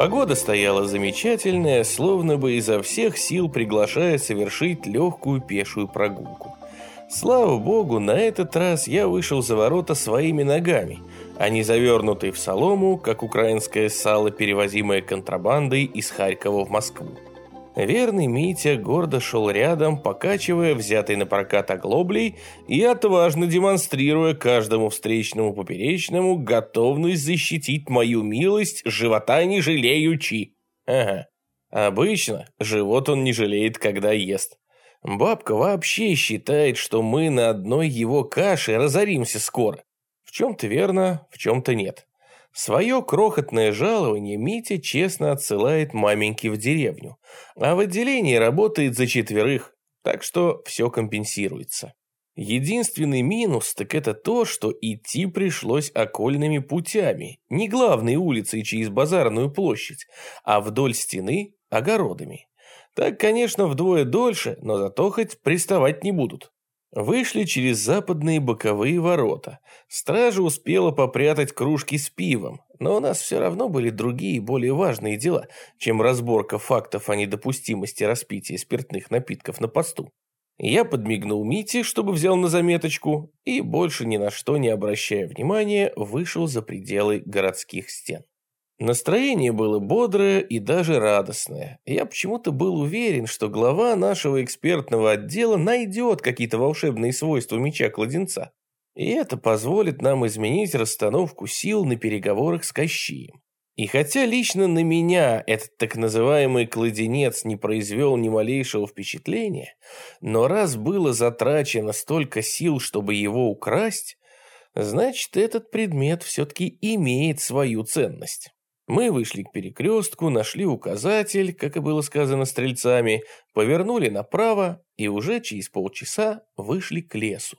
Погода стояла замечательная, словно бы изо всех сил приглашая совершить легкую пешую прогулку. Слава богу, на этот раз я вышел за ворота своими ногами, а не завернутый в солому, как украинское сало, перевозимое контрабандой из Харькова в Москву. Верный Митя гордо шел рядом, покачивая взятый на прокат оглоблей и отважно демонстрируя каждому встречному поперечному готовность защитить мою милость, живота не жалеючи. Ага. Обычно живот он не жалеет, когда ест. Бабка вообще считает, что мы на одной его каше разоримся скоро. В чем-то верно, в чем-то нет. Свое крохотное жалование Митя честно отсылает маменьке в деревню, а в отделении работает за четверых, так что все компенсируется. Единственный минус так это то, что идти пришлось окольными путями, не главной улицей через базарную площадь, а вдоль стены огородами. Так, конечно, вдвое дольше, но зато хоть приставать не будут. Вышли через западные боковые ворота. Стража успела попрятать кружки с пивом, но у нас все равно были другие, более важные дела, чем разборка фактов о недопустимости распития спиртных напитков на посту. Я подмигнул Мите, чтобы взял на заметочку, и, больше ни на что не обращая внимания, вышел за пределы городских стен. Настроение было бодрое и даже радостное. Я почему-то был уверен, что глава нашего экспертного отдела найдет какие-то волшебные свойства меча-кладенца. И это позволит нам изменить расстановку сил на переговорах с Кощием. И хотя лично на меня этот так называемый кладенец не произвел ни малейшего впечатления, но раз было затрачено столько сил, чтобы его украсть, значит, этот предмет все-таки имеет свою ценность. Мы вышли к перекрестку, нашли указатель, как и было сказано стрельцами, повернули направо и уже через полчаса вышли к лесу.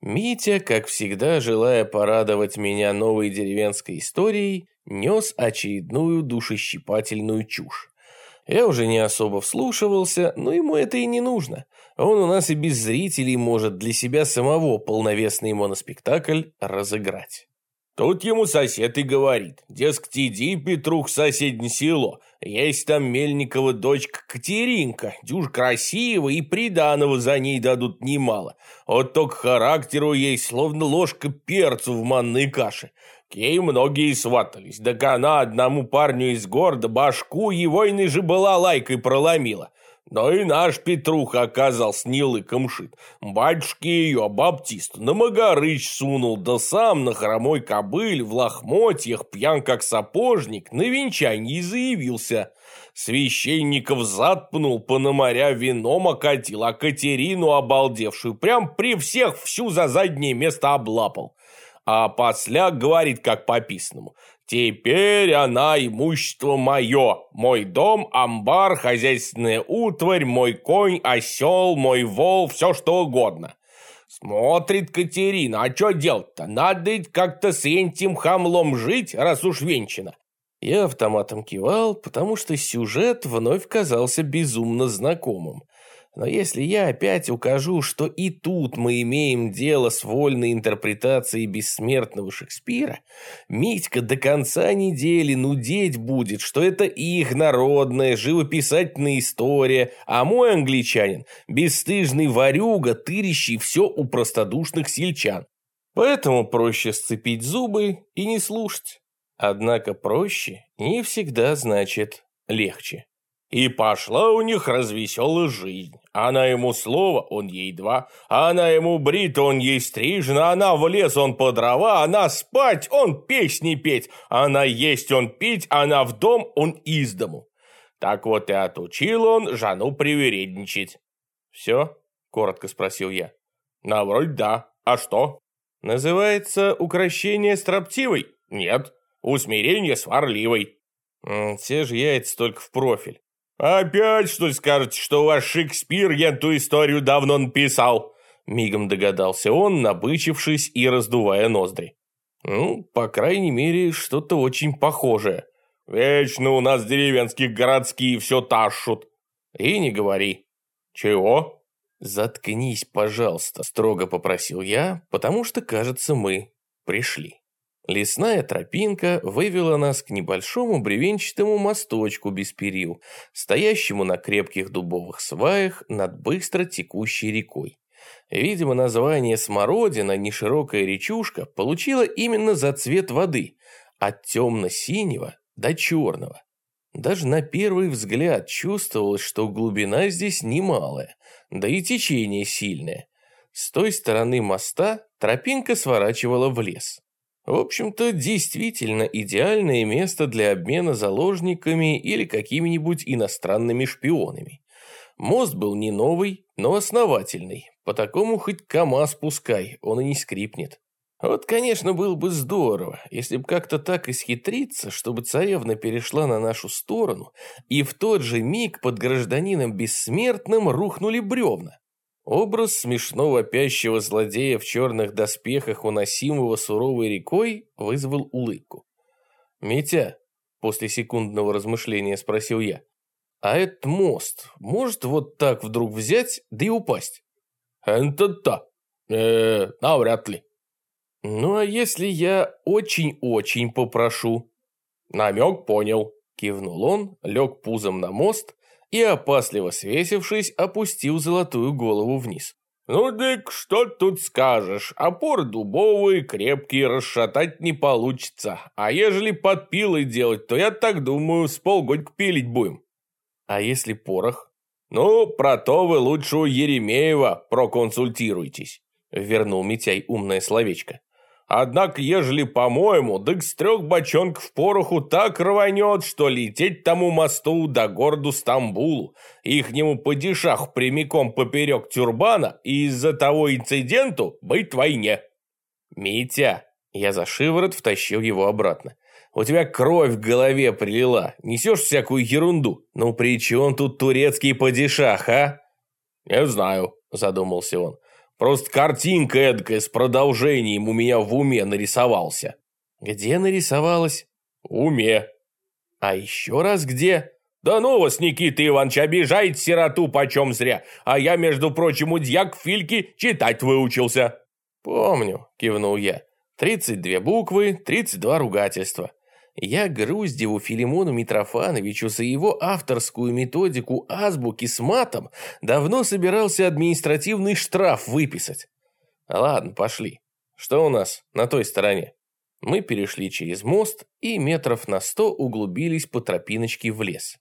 Митя, как всегда, желая порадовать меня новой деревенской историей, нес очередную душещипательную чушь. Я уже не особо вслушивался, но ему это и не нужно. Он у нас и без зрителей может для себя самого полновесный моноспектакль разыграть. Тут ему сосед и говорит, дескать, иди, Петрух, в соседнее село, есть там Мельникова дочка Катеринка, дюж красивая, и приданого за ней дадут немало. Вот только характеру ей словно ложка перцу в манной каше. К ей многие сватались, да она одному парню из города башку его и же была лайкой проломила. Но и наш Петруха оказался не лыком шит. Батюшки ее, Баптист, на Магарыч сунул, да сам на хромой кобыль в лохмотьях, пьян как сапожник, на венчании заявился. Священников затпнул, пономаря вином окатил, а Катерину обалдевшую прям при всех всю за заднее место облапал. А посля говорит как по-писанному. Теперь она имущество мое, мой дом, амбар, хозяйственная утварь, мой конь, осел, мой вол, все что угодно. Смотрит Катерина, а что делать-то? Надо ведь как-то с этим хамлом жить, раз уж венчана. Я автоматом кивал, потому что сюжет вновь казался безумно знакомым. Но если я опять укажу, что и тут мы имеем дело с вольной интерпретацией бессмертного Шекспира, Митька до конца недели нудеть будет, что это их народная живописательная история, а мой англичанин – бесстыжный варюга, тырящий все у простодушных сельчан. Поэтому проще сцепить зубы и не слушать. Однако проще не всегда значит легче. И пошла у них развеселая жизнь. Она ему слово, он ей два. Она ему брит, он ей стрижена. Она в лес, он по дрова. Она спать, он песни петь. Она есть, он пить. Она в дом, он из дому. Так вот и отучил он жену привередничать. «Все?» – коротко спросил я. «На вроде да. А что?» «Называется укращение строптивой?» «Нет. Усмирение сварливой». «Те же яйца только в профиль. «Опять, что скажете, что ваш Шекспир эту историю давно написал?» Мигом догадался он, набычившись и раздувая ноздри. «Ну, по крайней мере, что-то очень похожее. Вечно у нас деревенских городские все тащут». «И не говори». «Чего?» «Заткнись, пожалуйста», – строго попросил я, потому что, кажется, мы пришли. Лесная тропинка вывела нас к небольшому бревенчатому мосточку без перил, стоящему на крепких дубовых сваях над быстро текущей рекой. Видимо, название «Смородина» неширокая речушка получила именно за цвет воды, от темно-синего до черного. Даже на первый взгляд чувствовалось, что глубина здесь немалая, да и течение сильное. С той стороны моста тропинка сворачивала в лес. В общем-то, действительно идеальное место для обмена заложниками или какими-нибудь иностранными шпионами. Мост был не новый, но основательный. По такому хоть КамАЗ пускай, он и не скрипнет. Вот, конечно, было бы здорово, если бы как-то так исхитриться, чтобы царевна перешла на нашу сторону, и в тот же миг под гражданином бессмертным рухнули бревна. Образ смешно вопящего злодея в черных доспехах, уносимого суровой рекой, вызвал улыбку. «Митя», — после секундного размышления спросил я, «а этот мост может вот так вдруг взять, да и упасть?» «Это-то, э, навряд ли», «Ну а если я очень-очень попрошу?» «Намек понял», — кивнул он, лег пузом на мост и, опасливо свесившись, опустил золотую голову вниз. «Ну, дык, что тут скажешь? Опоры дубовые, крепкие, расшатать не получится. А ежели под пилой делать, то я так думаю, с полгодька пилить будем». «А если порох?» «Ну, про то вы лучше у Еремеева проконсультируйтесь», — вернул Митяй умное словечко. Однако, ежели по-моему, дык с трех бочонков пороху так рванет, что лететь тому мосту до городу Стамбулу, ихнему падишаху прямиком поперек тюрбана и из-за того инциденту быть войне. Митя, я за шиворот втащил его обратно. У тебя кровь в голове прилила, несешь всякую ерунду. Ну при чем тут турецкий падишах, а? Не знаю, задумался он. Просто картинка эдакая с продолжением у меня в уме нарисовался. Где нарисовалась? В уме. А еще раз где? Да ну вас, Никита Иванович, обижает сироту почем зря. А я, между прочим, у дьяк Фильки читать выучился. Помню, кивнул я. Тридцать две буквы, тридцать два ругательства. Я Груздеву Филимону Митрофановичу за его авторскую методику азбуки с матом давно собирался административный штраф выписать. Ладно, пошли. Что у нас на той стороне? Мы перешли через мост и метров на сто углубились по тропиночке в лес.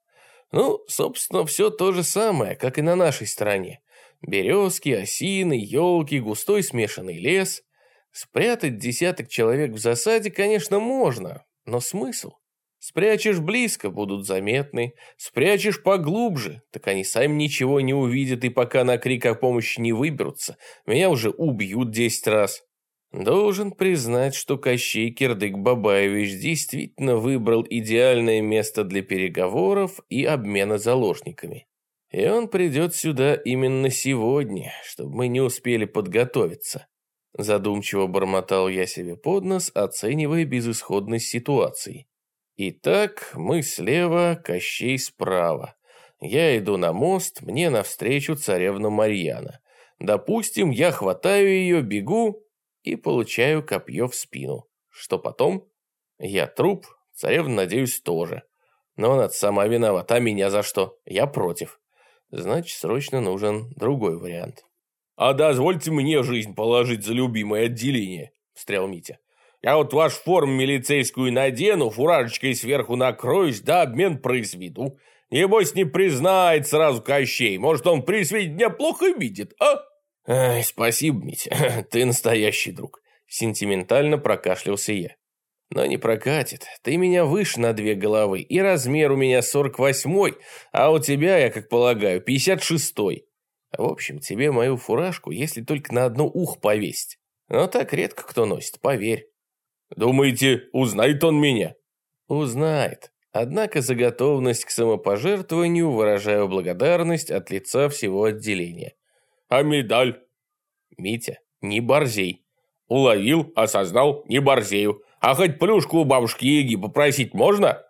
Ну, собственно, все то же самое, как и на нашей стороне. Березки, осины, елки, густой смешанный лес. Спрятать десяток человек в засаде, конечно, можно, но смысл? Спрячешь близко, будут заметны. Спрячешь поглубже, так они сами ничего не увидят, и пока на крик о помощи не выберутся, меня уже убьют десять раз. Должен признать, что Кощей Кирдык-Бабаевич действительно выбрал идеальное место для переговоров и обмена заложниками. И он придет сюда именно сегодня, чтобы мы не успели подготовиться. Задумчиво бормотал я себе под нос, оценивая безысходность ситуации. Итак, мы слева, Кощей справа. Я иду на мост, мне навстречу царевна Марьяна. Допустим, я хватаю ее, бегу и получаю копье в спину. Что потом? Я труп, царевна, надеюсь, тоже. Но она сама виновата, а меня за что? Я против. Значит, срочно нужен другой вариант. «А дозвольте мне жизнь положить за любимое отделение», – встрял Митя. «Я вот ваш форму милицейскую надену, фуражечкой сверху накроюсь, да обмен произведу. Небось не признает сразу Кощей, может он при свете дня плохо видит, а?» Ай, «Спасибо, Митя, ты настоящий друг», – сентиментально прокашлялся я. «Но не прокатит. Ты меня выше на две головы, и размер у меня сорок восьмой, а у тебя, я как полагаю, пятьдесят шестой. В общем, тебе мою фуражку, если только на одно ухо повесить. Но так редко кто носит, поверь. Думаете, узнает он меня? Узнает. Однако за готовность к самопожертвованию выражаю благодарность от лица всего отделения. А медаль? Митя, не борзей. Уловил, осознал, не борзею. А хоть плюшку у бабушки Яги попросить можно?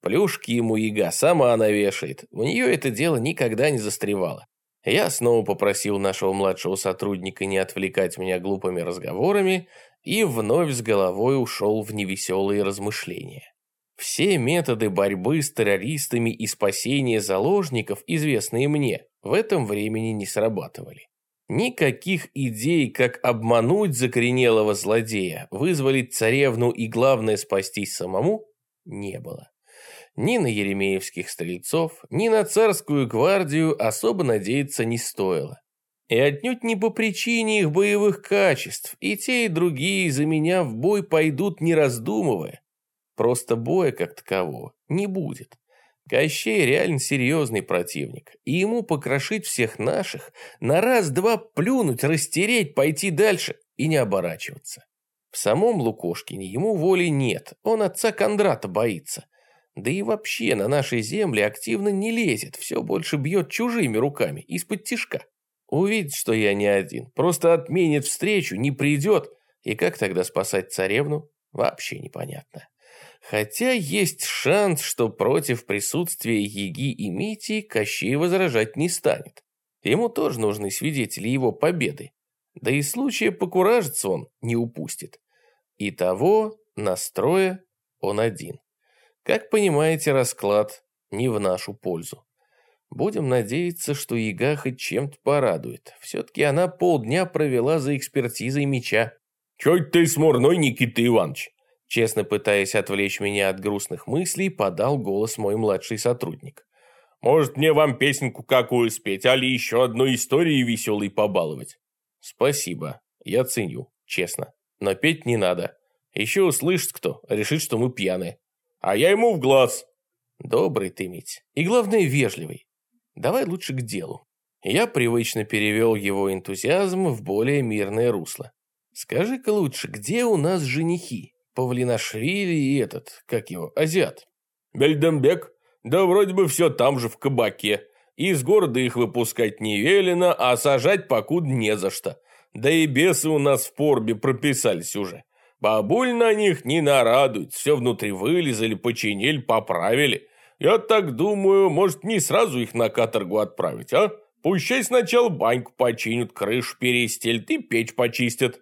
Плюшки ему Яга сама она вешает. У нее это дело никогда не застревало. Я снова попросил нашего младшего сотрудника не отвлекать меня глупыми разговорами и вновь с головой ушел в невеселые размышления. Все методы борьбы с террористами и спасения заложников, известные мне, в этом времени не срабатывали. Никаких идей, как обмануть закоренелого злодея, вызволить царевну и, главное, спастись самому, не было. Ни на еремеевских стрельцов, ни на царскую гвардию особо надеяться не стоило. И отнюдь не по причине их боевых качеств, и те, и другие за меня в бой пойдут не раздумывая. Просто боя как такового не будет. Кощей реально серьезный противник, и ему покрошить всех наших, на раз-два плюнуть, растереть, пойти дальше и не оборачиваться. В самом Лукошкине ему воли нет, он отца Кондрата боится. Да и вообще на нашей земле активно не лезет, все больше бьет чужими руками, из-под тишка. Увидит, что я не один, просто отменит встречу, не придет. И как тогда спасать царевну, вообще непонятно. Хотя есть шанс, что против присутствия Еги и Мити Кощей возражать не станет. Ему тоже нужны свидетели его победы. Да и случая покуражиться он не упустит. И того настроя он один. Как понимаете, расклад не в нашу пользу. Будем надеяться, что Яга хоть чем-то порадует. Все-таки она полдня провела за экспертизой меча. «Чё ты смурной, Никита Иванович?» Честно пытаясь отвлечь меня от грустных мыслей, подал голос мой младший сотрудник. «Может, мне вам песенку какую спеть, али еще одной истории веселой побаловать?» «Спасибо, я ценю, честно. Но петь не надо. Еще услышит кто, решит, что мы пьяны. А я ему в глаз». «Добрый ты, Мить. И главное, вежливый. Давай лучше к делу». Я привычно перевел его энтузиазм в более мирное русло. «Скажи-ка лучше, где у нас женихи?» Павлинашвили и этот, как его, азиат. Бельдембек? Да вроде бы все там же в кабаке. Из города их выпускать не велено, а сажать покуда не за что. Да и бесы у нас в порбе прописались уже. Бабуль на них не нарадует, все внутри вылезали, починили, поправили. Я так думаю, может, не сразу их на каторгу отправить, а? Пущай сначала баньку починят, крышу перестелят и печь почистят.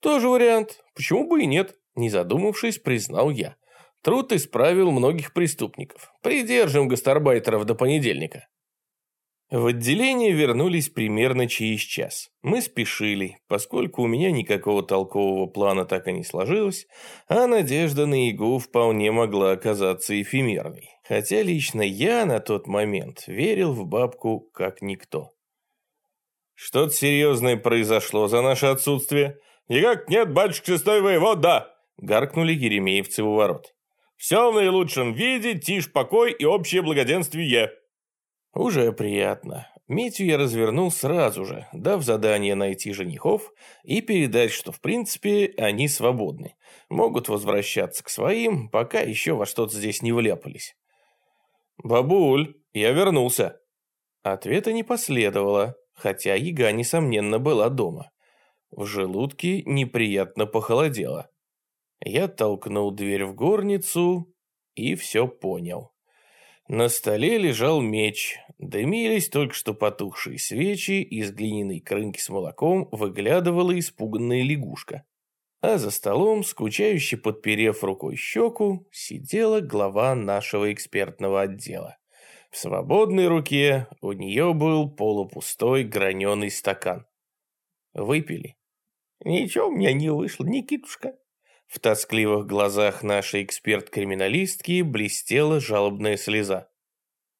Тоже вариант. Почему бы и нет? Не задумавшись, признал я. Труд исправил многих преступников. Придержим гастарбайтеров до понедельника. В отделение вернулись примерно через час. Мы спешили, поскольку у меня никакого толкового плана так и не сложилось, а надежда на ИГУ вполне могла оказаться эфемерной. Хотя лично я на тот момент верил в бабку как никто. «Что-то серьезное произошло за наше отсутствие?» «Никак нет, батюшка шестой воевода!» гаркнули еремеевцы у ворот. «Все в наилучшем виде, тишь, покой и общее благоденствие». Уже приятно. Митю я развернул сразу же, дав задание найти женихов и передать, что в принципе они свободны. Могут возвращаться к своим, пока еще во что-то здесь не вляпались. «Бабуль, я вернулся». Ответа не последовало, хотя яга, несомненно, была дома. В желудке неприятно похолодело. Я толкнул дверь в горницу и все понял. На столе лежал меч, дымились только что потухшие свечи, из глиняной крынки с молоком выглядывала испуганная лягушка. А за столом, скучающе подперев рукой щеку, сидела глава нашего экспертного отдела. В свободной руке у нее был полупустой граненый стакан. Выпили. «Ничего у меня не вышло, Никитушка», в тоскливых глазах нашей эксперт-криминалистки блестела жалобная слеза.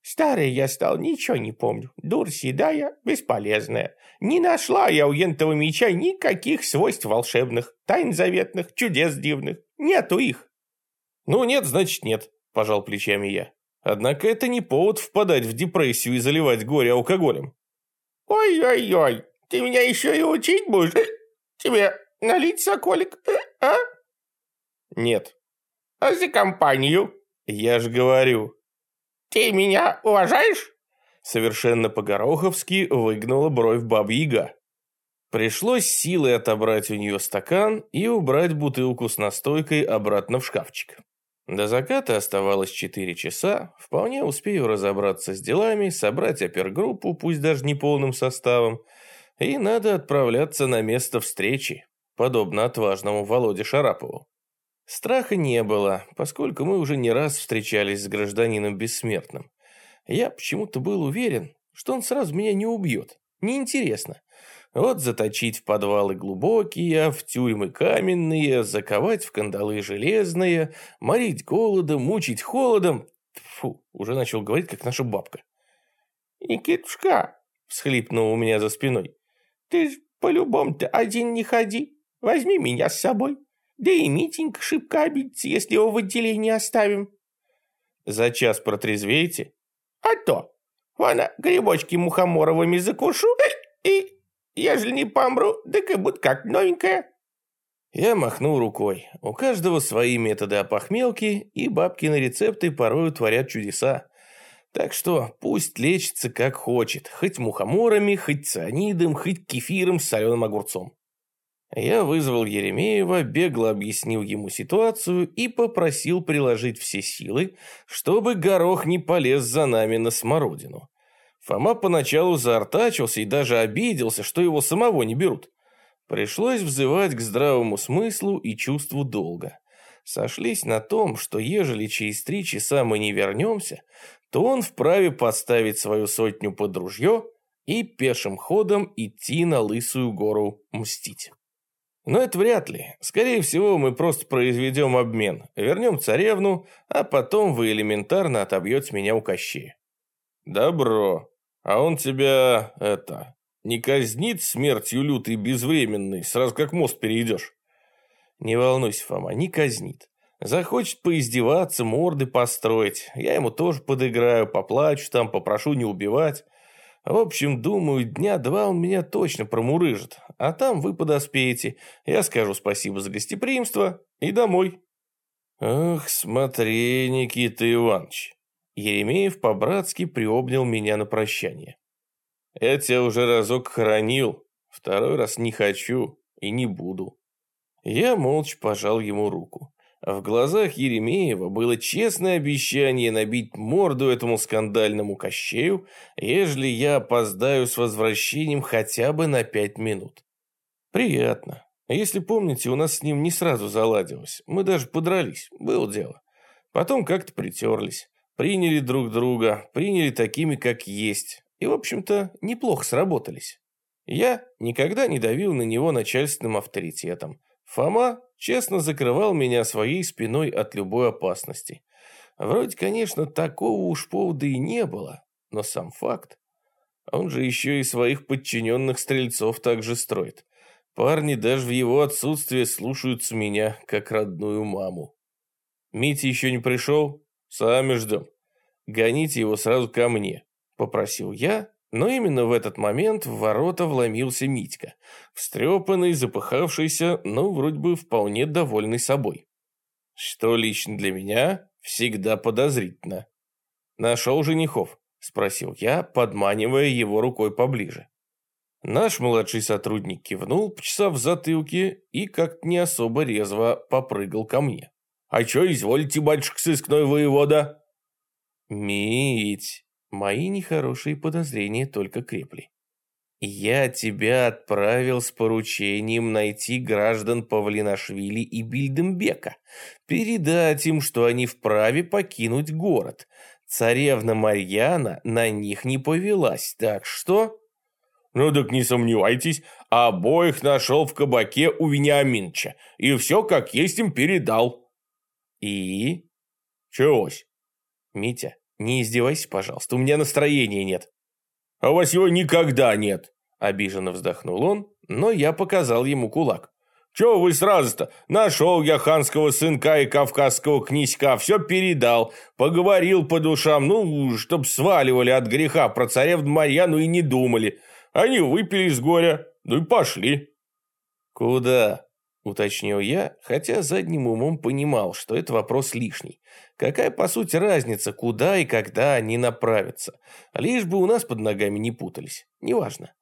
Старый я стал, ничего не помню. Дур седая, бесполезная. Не нашла я у ентого меча никаких свойств волшебных, тайн заветных, чудес дивных. Нету их. Ну нет, значит нет, пожал плечами я. Однако это не повод впадать в депрессию и заливать горе алкоголем. Ой-ой-ой, ты меня еще и учить будешь? Тебе налить соколик, а? Нет. А за компанию? Я же говорю. Ты меня уважаешь? Совершенно по-гороховски выгнула бровь бабьяга. Пришлось силой отобрать у нее стакан и убрать бутылку с настойкой обратно в шкафчик. До заката оставалось четыре часа, вполне успею разобраться с делами, собрать опергруппу, пусть даже не полным составом, и надо отправляться на место встречи, подобно отважному Володе Шарапову. Страха не было, поскольку мы уже не раз встречались с гражданином бессмертным. Я почему-то был уверен, что он сразу меня не убьет. Неинтересно. Вот заточить в подвалы глубокие, в тюрьмы каменные, заковать в кандалы железные, морить голодом, мучить холодом. Фу, уже начал говорить, как наша бабка. «Никитушка!» — всхлипнул у меня за спиной. «Ты по-любому-то один не ходи. Возьми меня с собой. Да и Митенька шибко обидится, если его в отделении оставим». «За час протрезвеете?» «А то! Вон, грибочки мухоморовыми закушу и Ежели не помру, так и будет как новенькая». Я махнул рукой. У каждого свои методы опохмелки, и бабкины рецепты порою творят чудеса. Так что пусть лечится как хочет, хоть мухоморами, хоть цианидом, хоть кефиром с соленым огурцом. Я вызвал Еремеева, бегло объяснил ему ситуацию и попросил приложить все силы, чтобы горох не полез за нами на смородину. Фома поначалу заортачился и даже обиделся, что его самого не берут. Пришлось взывать к здравому смыслу и чувству долга. Сошлись на том, что ежели через три часа мы не вернемся, то он вправе подставить свою сотню под ружье и пешим ходом идти на Лысую гору мстить. Но это вряд ли. Скорее всего, мы просто произведем обмен, вернем царевну, а потом вы элементарно отобьете меня у Кощея. Добро. А он тебя, это, не казнит смертью лютой безвременной, сразу как мост перейдешь? Не волнуйся, Фома, не казнит. Захочет поиздеваться, морды построить. Я ему тоже подыграю, поплачу там, попрошу не убивать. В общем, думаю, дня два он меня точно промурыжит. А там вы подоспеете. Я скажу спасибо за гостеприимство и домой. Ах, смотри, Никита Иванович. Еремеев по-братски приобнял меня на прощание. «Я тебя уже разок хоронил, второй раз не хочу и не буду». Я молча пожал ему руку. В глазах Еремеева было честное обещание набить морду этому скандальному кощею, ежели я опоздаю с возвращением хотя бы на пять минут. Приятно. Если помните, у нас с ним не сразу заладилось. Мы даже подрались, было дело. Потом как-то притерлись. Приняли друг друга, приняли такими, как есть. И, в общем-то, неплохо сработались. Я никогда не давил на него начальственным авторитетом. Фома честно закрывал меня своей спиной от любой опасности. Вроде, конечно, такого уж повода и не было, но сам факт. Он же еще и своих подчиненных стрельцов также строит. Парни даже в его отсутствие слушаются меня, как родную маму. Митя еще не пришел? «Сами ждем. Гоните его сразу ко мне», – попросил я, но именно в этот момент в ворота вломился Митька, встрепанный, запыхавшийся, но вроде бы вполне довольный собой. Что лично для меня всегда подозрительно. «Нашел женихов?» – спросил я, подманивая его рукой поближе. Наш младший сотрудник кивнул, почесав затылки и как-то не особо резво попрыгал ко мне. А чё, извольте, батюшка, сыскной воевода?» «Мить!» Мои нехорошие подозрения только крепли. «Я тебя отправил с поручением найти граждан Павлинашвили и Бильдембека, передать им, что они вправе покинуть город. Царевна Марьяна на них не повелась, так что...» «Ну так не сомневайтесь, обоих нашел в кабаке у Вениаминча, и все как есть им передал». «И?» «Чегось?» «Митя, не издевайся, пожалуйста, у меня настроения нет». «А у вас его никогда нет!» Обиженно вздохнул он, но я показал ему кулак. «Чего вы сразу-то? Нашел я ханского сынка и кавказского князька, все передал, поговорил по душам, ну, чтоб сваливали от греха про царевну Марьяну и не думали. Они выпили с горя, ну и пошли». «Куда?» Уточнил я, хотя задним умом понимал, что это вопрос лишний. Какая, по сути, разница, куда и когда они направятся? Лишь бы у нас под ногами не путались. Неважно.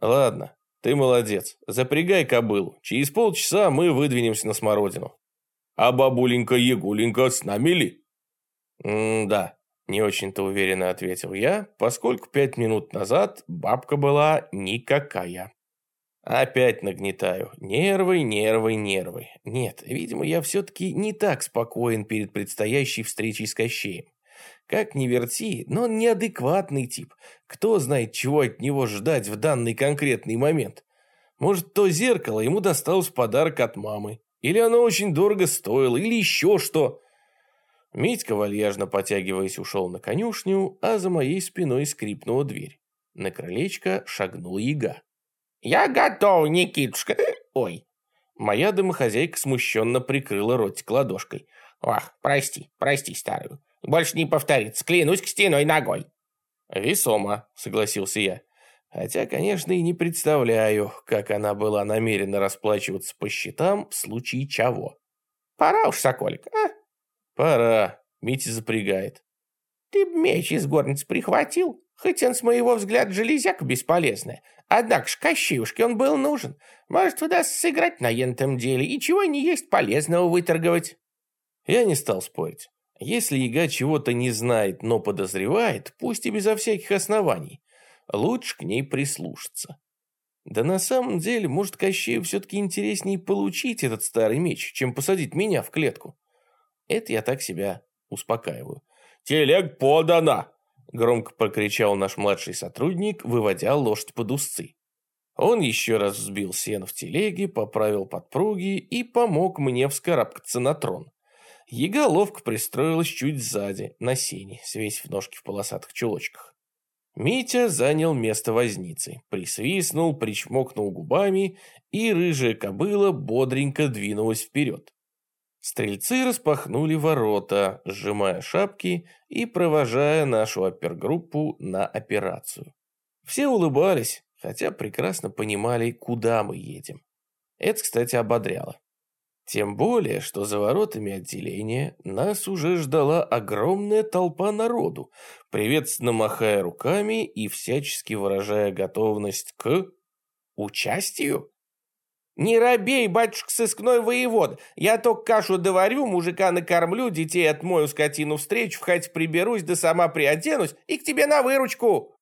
Ладно, ты молодец. Запрягай кобылу. Через полчаса мы выдвинемся на Смородину. А бабуленька Егуленька с нами ли? «Да», – не очень-то уверенно ответил я, поскольку пять минут назад бабка была никакая. Опять нагнетаю. Нервы, нервы, нервы. Нет, видимо, я все-таки не так спокоен перед предстоящей встречей с Кощеем. Как ни верти, но он неадекватный тип. Кто знает, чего от него ждать в данный конкретный момент? Может, то зеркало ему досталось в подарок от мамы. Или оно очень дорого стоило, или еще что. Митька, вальяжно потягиваясь, ушел на конюшню, а за моей спиной скрипнула дверь. На крылечко шагнул яга. «Я готов, Никитушка. Ой». Моя домохозяйка смущенно прикрыла ротик ладошкой. «Ох, прости, прости старую. Больше не повторится. Клянусь к стеной ногой». «Весомо», — согласился я. Хотя, конечно, и не представляю, как она была намерена расплачиваться по счетам в случае чего. «Пора уж, Соколик, а?» «Пора», — Митя запрягает. «Ты б меч из горницы прихватил?» Хоть он, с моего взгляда, железяка бесполезная. Однако ж Кощеюшке он был нужен. Может, удастся сыграть на ентом деле и чего не есть полезного выторговать. Я не стал спорить. Если яга чего-то не знает, но подозревает, пусть и безо всяких оснований, лучше к ней прислушаться. Да на самом деле, может, Кощею все-таки интереснее получить этот старый меч, чем посадить меня в клетку. Это я так себя успокаиваю. «Телег подана!» Громко прокричал наш младший сотрудник, выводя лошадь под узцы. Он еще раз взбил сено в телеге, поправил подпруги и помог мне вскарабкаться на трон. Яга ловко пристроилась чуть сзади, на сене, свесив ножки в полосатых чулочках. Митя занял место возницы, присвистнул, причмокнул губами, и рыжая кобыла бодренько двинулась вперед. Стрельцы распахнули ворота, сжимая шапки и провожая нашу опергруппу на операцию. Все улыбались, хотя прекрасно понимали, куда мы едем. Это, кстати, ободряло. Тем более, что за воротами отделения нас уже ждала огромная толпа народу, приветственно махая руками и всячески выражая готовность к участию. «Не робей, батюшка сыскной воевод. Я только кашу доварю, мужика накормлю, детей отмою, скотину встречу, в хате приберусь, да сама приоденусь и к тебе на выручку».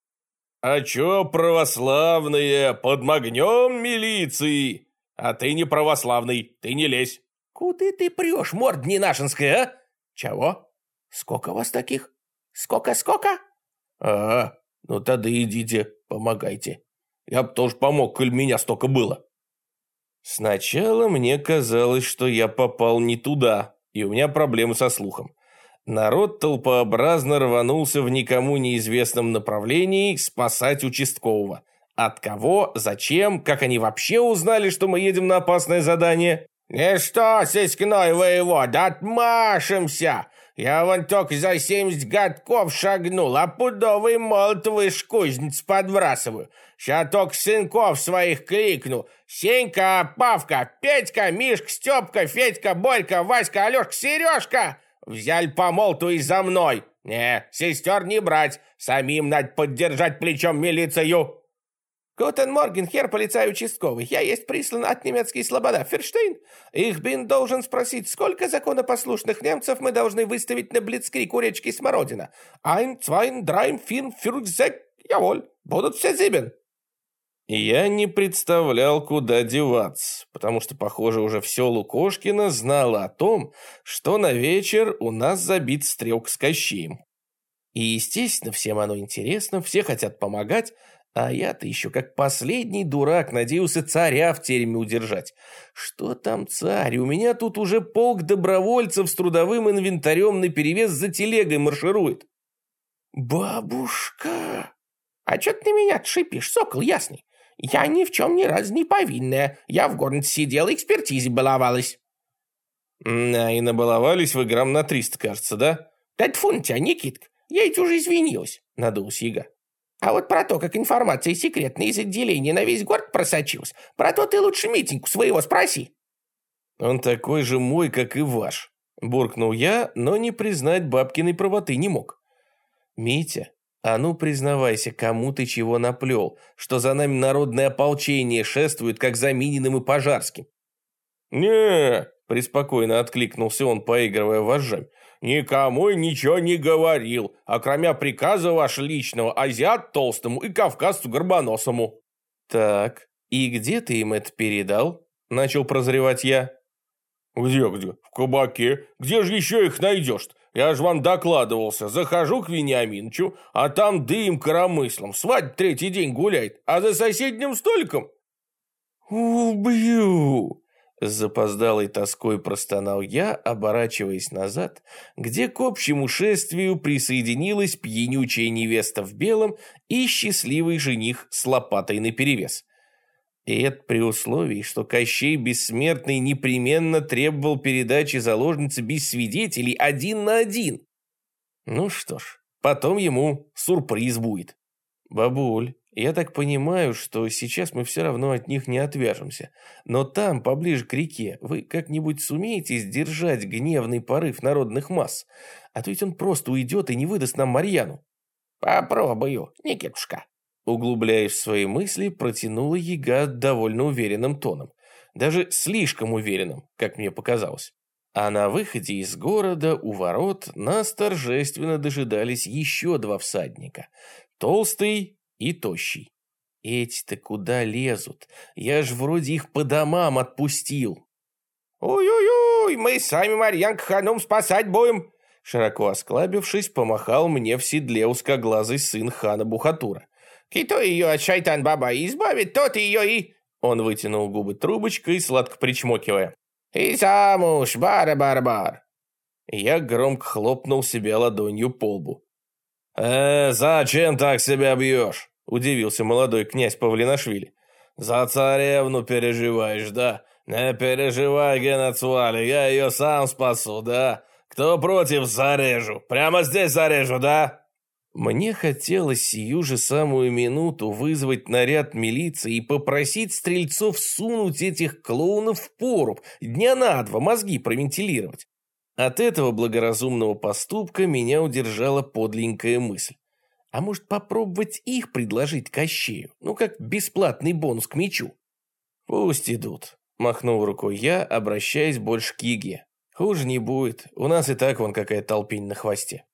«А чё, православные, подмогнем милиции? А ты не православный, ты не лезь». «Куда ты прешь, морд ненашинская, а? Чего? Сколько вас таких? Сколько-сколько?» «А, ну тогда идите, помогайте. Я б тоже помог, коль меня столько было». Сначала мне казалось, что я попал не туда, и у меня проблемы со слухом. Народ толпообразно рванулся в никому неизвестном направлении спасать участкового. От кого, зачем, как они вообще узнали, что мы едем на опасное задание? «Не что, сыскной воевод, отмашемся! Я вон только за семьдесят годков шагнул, а пудовый молот выше кузницы подбрасываю. Ща только сынков своих кликну. Сенька, Павка, Петька, Мишка, Степка, Федька, Борька, Васька, Алешка, Сережка. Взяли по молоту и за мной. Не, сестер не брать, самим надо поддержать плечом милицию. «Guten Morgen, Herr Polizei участковый. Я есть прислан от немецкой слобода. Verstehen. Их бин должен спросить, сколько законопослушных немцев мы должны выставить на блицкрик у речки Смородина? Ein, zwei, drei, vier, fünf. Jawohl. Будут все зибен». Я не представлял, куда деваться, потому что, похоже, уже все Лукошкина знало о том, что на вечер у нас забит стрелк с Кощеем. И, естественно, всем оно интересно, все хотят помогать, а я-то еще как последний дурак надеялся царя в тереме удержать. Что там царь? У меня тут уже полк добровольцев с трудовым инвентарем наперевес за телегой марширует. Бабушка! А что ты на меня шипишь, сокол ясный? Я ни в чем ни разу не повинная. Я в горнице сидела, экспертизе баловалась. А и набаловались вы грамм на триста, кажется, да? Да тьфу на тебя, Никитка. Я ведь уже извинилась, надулась яга. А вот про то, как информация секретная из отделения на весь город просочилась, про то ты лучше Митеньку своего спроси. Он такой же мой, как и ваш. Буркнул я, но не признать бабкиной правоты не мог. Митя, а ну признавайся, кому ты чего наплел, что за нами народное ополчение шествует, как за Мининым и Пожарским. не Преспокойно откликнулся он, поигрывая вожжами. «Никому ничего не говорил, кроме приказа вашего личного азиат толстому и кавказцу горбоносому». «Так, и где ты им это передал?» Начал прозревать я. «Где-где? В кабаке. Где же еще их найдешь -то? Я же вам докладывался. Захожу к Вениаминчу, а там дым коромыслом. Свадьба третий день гуляет, а за соседним столиком...» «Убью!» С запоздалой тоской простонал я, оборачиваясь назад, где к общему шествию присоединилась пьянючая невеста в белом и счастливый жених с лопатой наперевес. И это при условии, что Кощей Бессмертный непременно требовал передачи заложницы без свидетелей один на один. Ну что ж, потом ему сюрприз будет. Бабуль, я так понимаю, что сейчас мы все равно от них не отвяжемся. Но там, поближе к реке, вы как-нибудь сумеете сдержать гневный порыв народных масс? А то ведь он просто уйдет и не выдаст нам Марьяну. Попробую, Никитушка. Углубляясь в свои мысли, протянула яга довольно уверенным тоном. Даже слишком уверенным, как мне показалось. А на выходе из города у ворот нас торжественно дожидались еще два всадника. Толстый и тощий. Эти-то куда лезут? Я ж вроде их по домам отпустил. «Ой-ой-ой, мы сами Марьянка Ханум спасать будем!» Широко осклабившись, помахал мне в седле узкоглазый сын хана Бухатура. Кто ее от шайтан-баба избавит, тот ее и...» Он вытянул губы трубочкой, сладко причмокивая. «И замуж, бара-бар-бар!» Я громко хлопнул себя ладонью по лбу. «Э, зачем так себя бьешь?» – удивился молодой князь Павлинашвили. «За царевну переживаешь, да? Не переживай, Генацуали, я ее сам спасу, да? Кто против, зарежу. Прямо здесь зарежу, да?» Мне хотелось сию же самую минуту вызвать наряд милиции и попросить стрельцов сунуть этих клоунов в поруб, дня на два мозги провентилировать. От этого благоразумного поступка меня удержала подленькая мысль. А может попробовать их предложить Кощею? Ну, как бесплатный бонус к мечу. Пусть идут, махнул рукой я, обращаясь больше к Еге. Хуже не будет, у нас и так вон какая толпень на хвосте.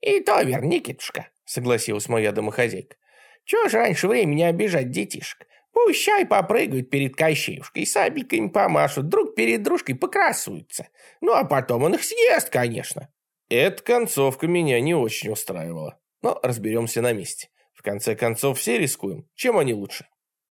«И то верно, Никитушка», — согласилась моя домохозяйка. «Чего ж раньше времени обижать детишек? Пущай попрыгают перед Кощеюшкой, сабельками помашут, друг перед дружкой покрасуются. Ну, а потом он их съест, конечно». Эта концовка меня не очень устраивала. Но разберемся на месте. В конце концов, все рискуем. Чем они лучше?